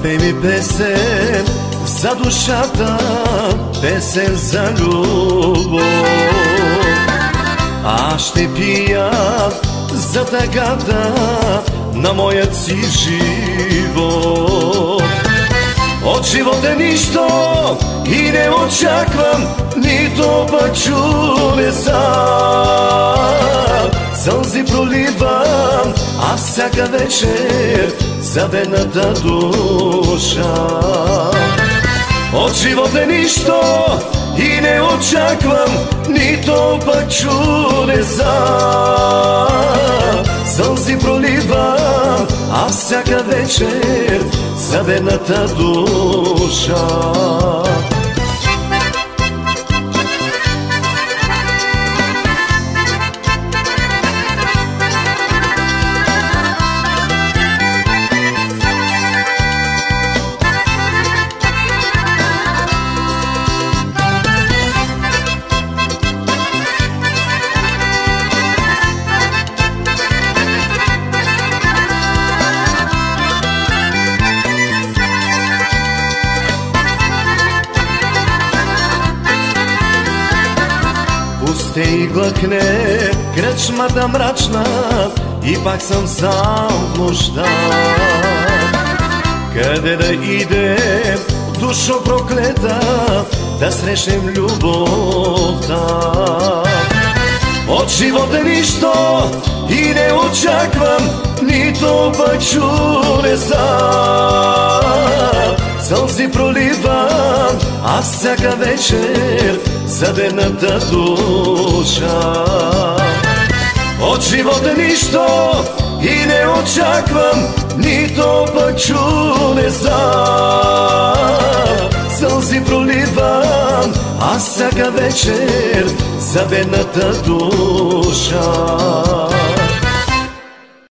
Запей ми песен за душата, песен за любов. Аз ще пия за тъгата на моят си живот. От живота нищо и не очаквам нито пък чудеса. Сълзи проливам, а всяка вечер за бедната душа. От живота нищо и не очаквам нито пък чудеса. Сълзи проливам, а всяка вечер за бедната душа. Пусте и глъкне кръчмата мрачна и пак съм сам в нощта. Къде да идем, душо проклета, да срещнем любовта. От живота нищо и не очаквам, нито пък чудеса. Сълзи проливам, аз всяка вечер за бедната душа. От живота нищо и не очаквам, нито пък чудеса. Сълзи проливам, аз всяка вечер за бедната душа.